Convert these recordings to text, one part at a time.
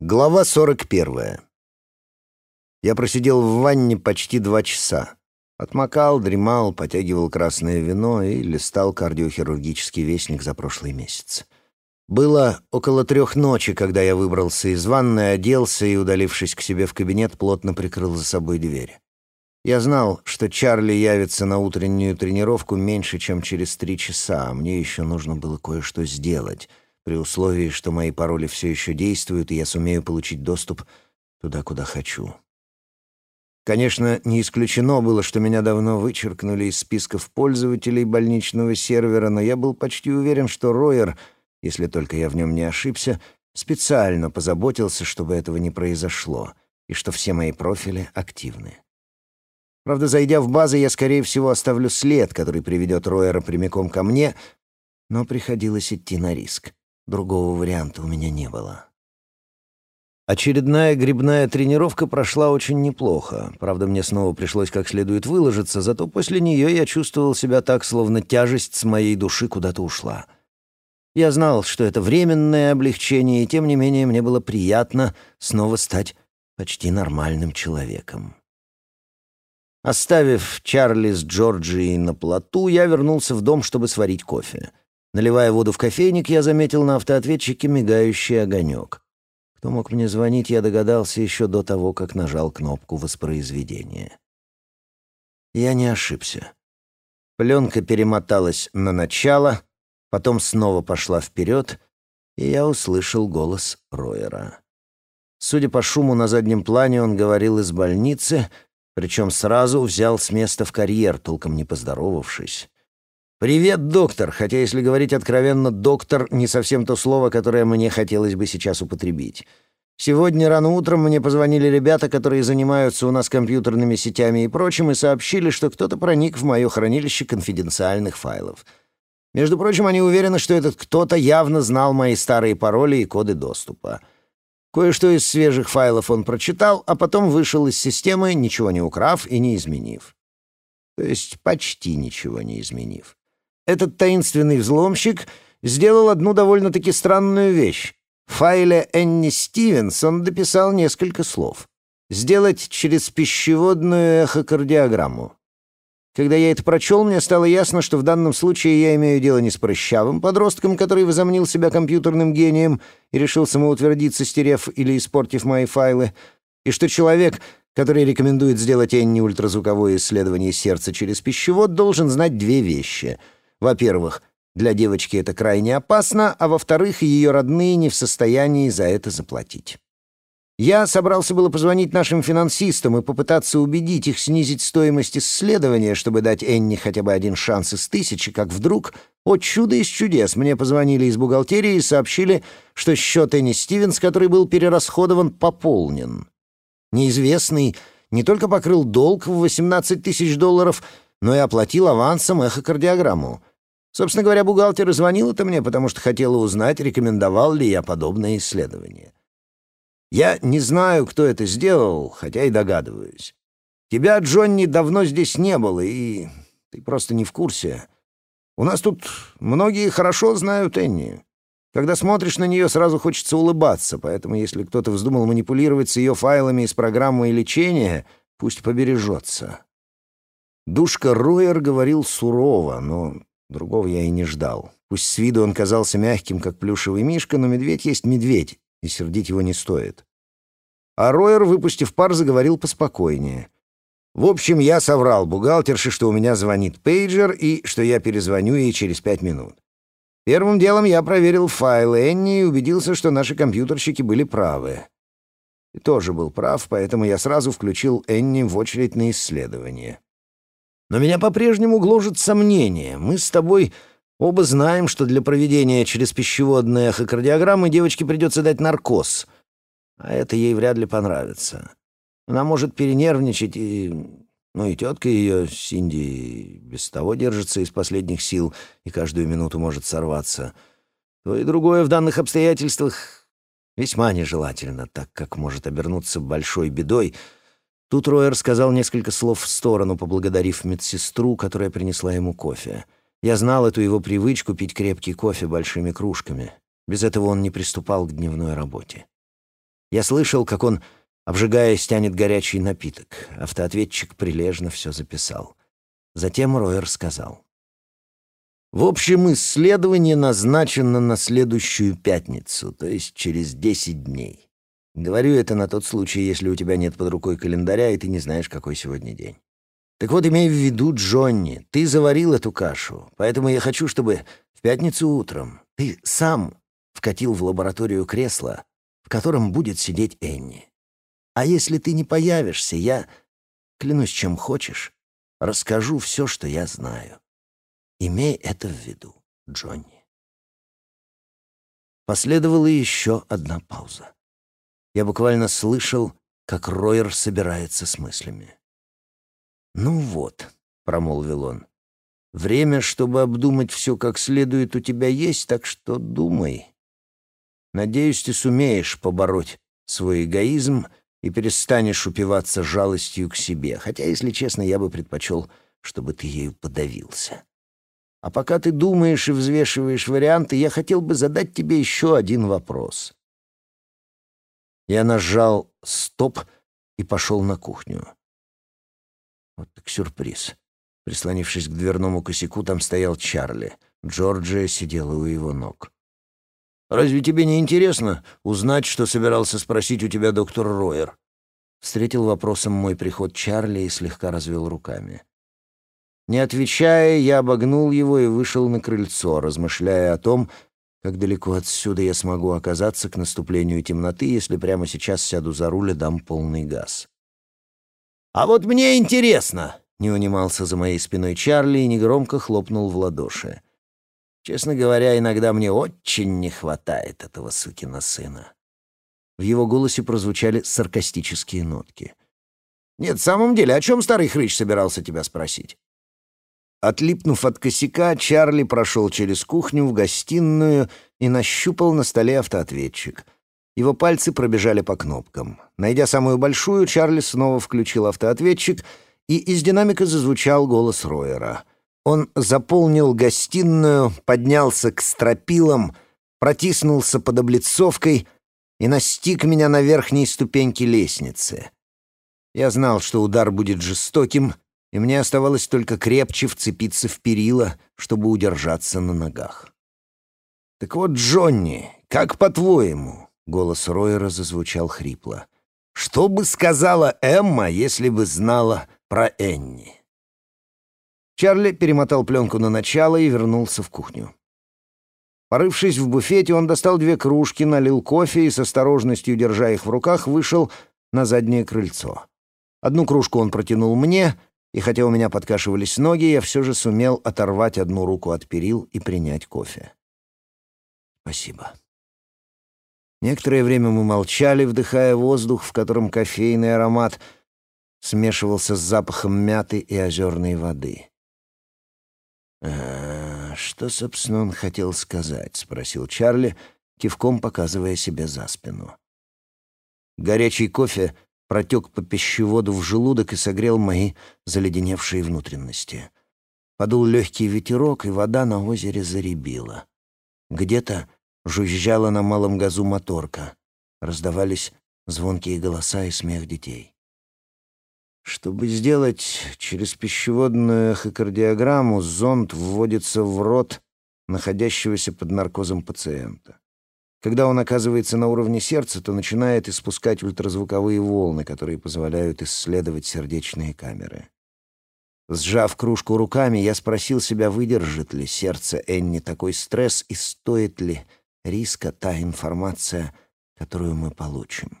Глава 41. Я просидел в ванне почти два часа. Отмокал, дремал, потягивал красное вино и листал кардиохирургический вестник за прошлый месяц. Было около трех ночи, когда я выбрался из ванны, оделся и, удалившись к себе в кабинет, плотно прикрыл за собой дверь. Я знал, что Чарли явится на утреннюю тренировку меньше, чем через три часа, а мне еще нужно было кое-что сделать — при условии, что мои пароли все еще действуют, и я сумею получить доступ туда, куда хочу. Конечно, не исключено было, что меня давно вычеркнули из списков пользователей больничного сервера, но я был почти уверен, что Ройер, если только я в нем не ошибся, специально позаботился, чтобы этого не произошло, и что все мои профили активны. Правда, зайдя в базы, я, скорее всего, оставлю след, который приведет Ройера прямиком ко мне, но приходилось идти на риск. Другого варианта у меня не было. Очередная грибная тренировка прошла очень неплохо. Правда, мне снова пришлось как следует выложиться, зато после нее я чувствовал себя так, словно тяжесть с моей души куда-то ушла. Я знал, что это временное облегчение, и тем не менее мне было приятно снова стать почти нормальным человеком. Оставив Чарли с Джорджией на плоту, я вернулся в дом, чтобы сварить кофе. Наливая воду в кофейник, я заметил на автоответчике мигающий огонек. Кто мог мне звонить, я догадался еще до того, как нажал кнопку воспроизведения. Я не ошибся. Пленка перемоталась на начало, потом снова пошла вперед, и я услышал голос Ройера. Судя по шуму на заднем плане, он говорил из больницы, причем сразу взял с места в карьер, толком не поздоровавшись. «Привет, доктор!» Хотя, если говорить откровенно, «доктор» — не совсем то слово, которое мне хотелось бы сейчас употребить. Сегодня рано утром мне позвонили ребята, которые занимаются у нас компьютерными сетями и прочим, и сообщили, что кто-то проник в мое хранилище конфиденциальных файлов. Между прочим, они уверены, что этот кто-то явно знал мои старые пароли и коды доступа. Кое-что из свежих файлов он прочитал, а потом вышел из системы, ничего не украв и не изменив. То есть почти ничего не изменив. Этот таинственный взломщик сделал одну довольно-таки странную вещь. В файле Энни Стивенс он дописал несколько слов. «Сделать через пищеводную эхокардиограмму». Когда я это прочел, мне стало ясно, что в данном случае я имею дело не с прыщавым подростком, который возомнил себя компьютерным гением и решил самоутвердиться, стерев или испортив мои файлы, и что человек, который рекомендует сделать Энни ультразвуковое исследование сердца через пищевод, должен знать две вещи — во-первых, для девочки это крайне опасно, а во-вторых, ее родные не в состоянии за это заплатить. Я собрался было позвонить нашим финансистам и попытаться убедить их снизить стоимость исследования, чтобы дать Энни хотя бы один шанс из тысячи, как вдруг, о чудо из чудес, мне позвонили из бухгалтерии и сообщили, что счет Энни Стивенс, который был перерасходован, пополнен. Неизвестный не только покрыл долг в 18 тысяч долларов, но и оплатил авансом эхокардиограмму. Собственно говоря, бухгалтер звонил-то мне, потому что хотела узнать, рекомендовал ли я подобное исследование. Я не знаю, кто это сделал, хотя и догадываюсь. Тебя, Джонни, давно здесь не было, и ты просто не в курсе. У нас тут многие хорошо знают Энни. Когда смотришь на нее, сразу хочется улыбаться, поэтому если кто-то вздумал манипулировать с ее файлами из программы лечения, пусть побережется. Душка Ройер говорил сурово, но другого я и не ждал. Пусть с виду он казался мягким, как плюшевый мишка, но медведь есть медведь, и сердить его не стоит. А Ройер, выпустив пар, заговорил поспокойнее. В общем, я соврал бухгалтерше, что у меня звонит пейджер и что я перезвоню ей через пять минут. Первым делом я проверил файлы Энни и убедился, что наши компьютерщики были правы. И тоже был прав, поэтому я сразу включил Энни в очередь на исследование. Но меня по-прежнему гложет сомнение. Мы с тобой оба знаем, что для проведения через пищеводные эхокардиограммы девочке придется дать наркоз. А это ей вряд ли понравится. Она может перенервничать, и... Ну и тетка ее, Синди, без того держится из последних сил и каждую минуту может сорваться. То и другое в данных обстоятельствах весьма нежелательно, так как может обернуться большой бедой — Тут Ройер сказал несколько слов в сторону, поблагодарив медсестру, которая принесла ему кофе. Я знал эту его привычку пить крепкий кофе большими кружками. Без этого он не приступал к дневной работе. Я слышал, как он, обжигаясь, тянет горячий напиток. Автоответчик прилежно все записал. Затем Ройер сказал. В общем, исследование назначено на следующую пятницу, то есть через десять дней. Говорю это на тот случай, если у тебя нет под рукой календаря, и ты не знаешь, какой сегодня день. Так вот, имей в виду, Джонни, ты заварил эту кашу, поэтому я хочу, чтобы в пятницу утром ты сам вкатил в лабораторию кресло, в котором будет сидеть Энни. А если ты не появишься, я, клянусь чем хочешь, расскажу все, что я знаю. Имей это в виду, Джонни. Последовала еще одна пауза. Я буквально слышал, как Ройер собирается с мыслями. «Ну вот», — промолвил он, — «время, чтобы обдумать все как следует, у тебя есть, так что думай. Надеюсь, ты сумеешь побороть свой эгоизм и перестанешь упиваться жалостью к себе, хотя, если честно, я бы предпочел, чтобы ты ею подавился. А пока ты думаешь и взвешиваешь варианты, я хотел бы задать тебе еще один вопрос». Я нажал «стоп» и пошел на кухню. Вот так сюрприз. Прислонившись к дверному косяку, там стоял Чарли. Джорджия сидела у его ног. «Разве тебе не интересно узнать, что собирался спросить у тебя доктор Ройер?» Встретил вопросом мой приход Чарли и слегка развел руками. Не отвечая, я обогнул его и вышел на крыльцо, размышляя о том, как далеко отсюда я смогу оказаться к наступлению темноты, если прямо сейчас сяду за руль и дам полный газ. «А вот мне интересно!» — не унимался за моей спиной Чарли и негромко хлопнул в ладоши. «Честно говоря, иногда мне очень не хватает этого сукина сына». В его голосе прозвучали саркастические нотки. «Нет, в самом деле, о чем старый хрыч собирался тебя спросить?» Отлипнув от косяка, Чарли прошел через кухню в гостиную и нащупал на столе автоответчик — его пальцы пробежали по кнопкам. Найдя самую большую, Чарли снова включил автоответчик, и из динамика зазвучал голос Ройера. Он заполнил гостиную, поднялся к стропилам, протиснулся под облицовкой и настиг меня на верхней ступеньке лестницы. Я знал, что удар будет жестоким, и мне оставалось только крепче вцепиться в перила, чтобы удержаться на ногах. «Так вот, Джонни, как по-твоему?» Голос Ройера зазвучал хрипло. «Что бы сказала Эмма, если бы знала про Энни?» Чарли перемотал пленку на начало и вернулся в кухню. Порывшись в буфете, он достал две кружки, налил кофе и с осторожностью, держа их в руках, вышел на заднее крыльцо. Одну кружку он протянул мне, и хотя у меня подкашивались ноги, я все же сумел оторвать одну руку от перил и принять кофе. «Спасибо». Некоторое время мы молчали, вдыхая воздух, в котором кофейный аромат смешивался с запахом мяты и озерной воды. «А, «Что, собственно, он хотел сказать?» — спросил Чарли, кивком показывая себе за спину. Горячий кофе протек по пищеводу в желудок и согрел мои заледеневшие внутренности. Подул легкий ветерок, и вода на озере заребила. Где-то Жужжала на малом газу моторка. Раздавались звонкие голоса и смех детей. Чтобы сделать через пищеводную эхокардиограмму, зонд вводится в рот находящегося под наркозом пациента. Когда он оказывается на уровне сердца, то начинает испускать ультразвуковые волны, которые позволяют исследовать сердечные камеры. Сжав кружку руками, я спросил себя, выдержит ли сердце Энни такой стресс и стоит ли риска та информация, которую мы получим.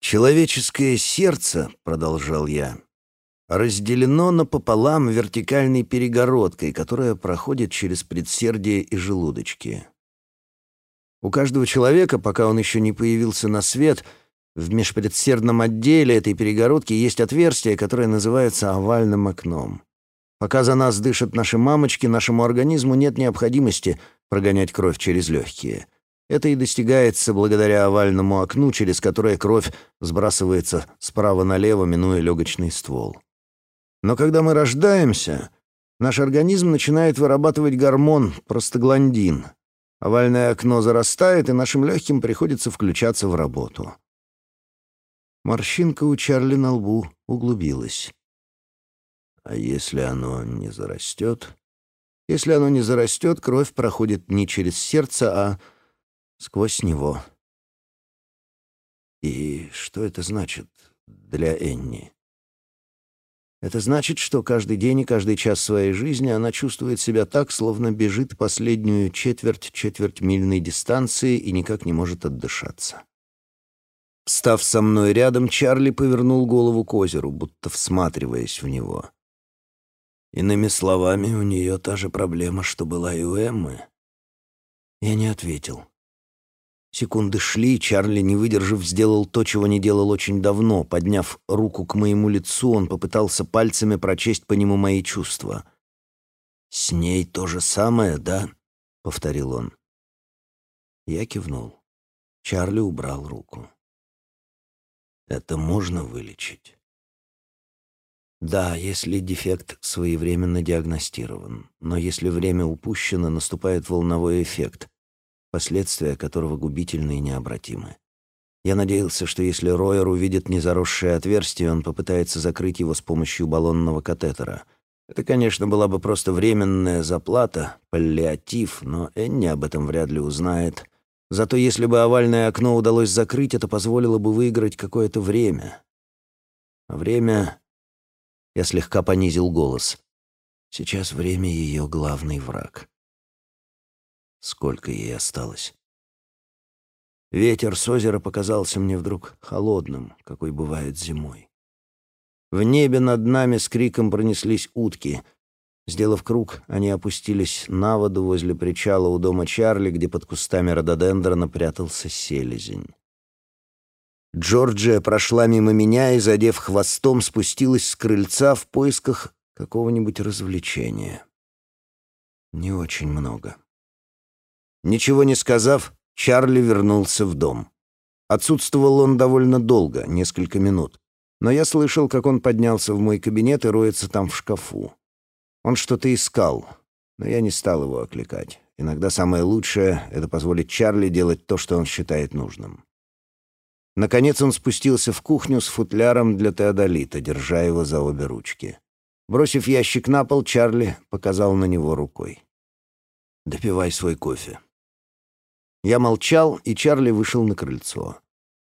«Человеческое сердце, — продолжал я, — разделено напополам вертикальной перегородкой, которая проходит через предсердие и желудочки. У каждого человека, пока он еще не появился на свет, в межпредсердном отделе этой перегородки есть отверстие, которое называется овальным окном. Пока за нас дышат наши мамочки, нашему организму нет необходимости прогонять кровь через легкие. Это и достигается благодаря овальному окну, через которое кровь сбрасывается справа налево, минуя легочный ствол. Но когда мы рождаемся, наш организм начинает вырабатывать гормон простагландин. Овальное окно зарастает, и нашим легким приходится включаться в работу. Морщинка у Чарли на лбу углубилась. А если оно не зарастет? Если оно не зарастет, кровь проходит не через сердце, а сквозь него. И что это значит для Энни? Это значит, что каждый день и каждый час своей жизни она чувствует себя так, словно бежит последнюю четверть четвертьмильной дистанции и никак не может отдышаться. Став со мной рядом, Чарли повернул голову к озеру, будто всматриваясь в него. Иными словами, у нее та же проблема, что была и у Эммы. Я не ответил. Секунды шли, Чарли, не выдержав, сделал то, чего не делал очень давно. Подняв руку к моему лицу, он попытался пальцами прочесть по нему мои чувства. «С ней то же самое, да?» — повторил он. Я кивнул. Чарли убрал руку. «Это можно вылечить?» «Да, если дефект своевременно диагностирован. Но если время упущено, наступает волновой эффект последствия которого губительны и необратимы. Я надеялся, что если Ройер увидит незаросшее отверстие, он попытается закрыть его с помощью баллонного катетера. Это, конечно, была бы просто временная заплата, паллиатив, но Энни об этом вряд ли узнает. Зато если бы овальное окно удалось закрыть, это позволило бы выиграть какое-то время. время... Я слегка понизил голос. Сейчас время ее главный враг. Сколько ей осталось? Ветер с озера показался мне вдруг холодным, какой бывает зимой. В небе над нами с криком пронеслись утки. Сделав круг, они опустились на воду возле причала у дома Чарли, где под кустами рододендрона прятался селезень. Джорджия прошла мимо меня и, задев хвостом, спустилась с крыльца в поисках какого-нибудь развлечения. Не очень много. Ничего не сказав, Чарли вернулся в дом. Отсутствовал он довольно долго, несколько минут. Но я слышал, как он поднялся в мой кабинет и роется там в шкафу. Он что-то искал, но я не стал его окликать. Иногда самое лучшее — это позволить Чарли делать то, что он считает нужным. Наконец он спустился в кухню с футляром для теодолита, держа его за обе ручки. Бросив ящик на пол, Чарли показал на него рукой. «Допивай свой кофе». Я молчал, и Чарли вышел на крыльцо.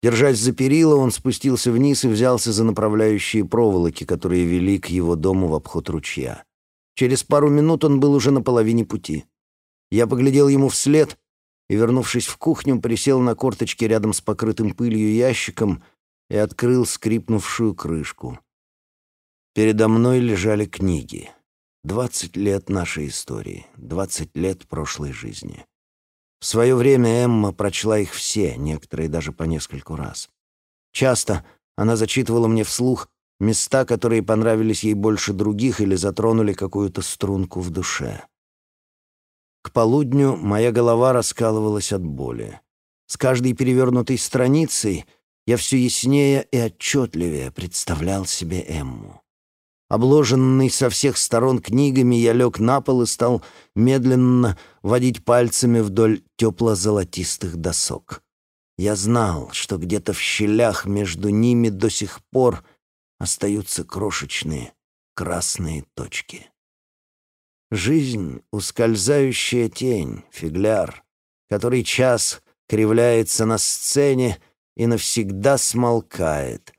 Держась за перила, он спустился вниз и взялся за направляющие проволоки, которые вели к его дому в обход ручья. Через пару минут он был уже на половине пути. Я поглядел ему вслед и, вернувшись в кухню, присел на корточки рядом с покрытым пылью ящиком и открыл скрипнувшую крышку. Передо мной лежали книги. Двадцать лет нашей истории, двадцать лет прошлой жизни. В свое время Эмма прочла их все, некоторые даже по нескольку раз. Часто она зачитывала мне вслух места, которые понравились ей больше других или затронули какую-то струнку в душе. К полудню моя голова раскалывалась от боли. С каждой перевернутой страницей я все яснее и отчетливее представлял себе Эмму. Обложенный со всех сторон книгами, я лег на пол и стал медленно водить пальцами вдоль тепло-золотистых досок. Я знал, что где-то в щелях между ними до сих пор остаются крошечные красные точки. Жизнь — ускользающая тень, фигляр, который час кривляется на сцене и навсегда смолкает.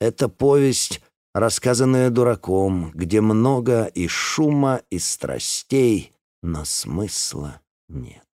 Это повесть рассказанная дураком, где много и шума, и страстей, но смысла нет.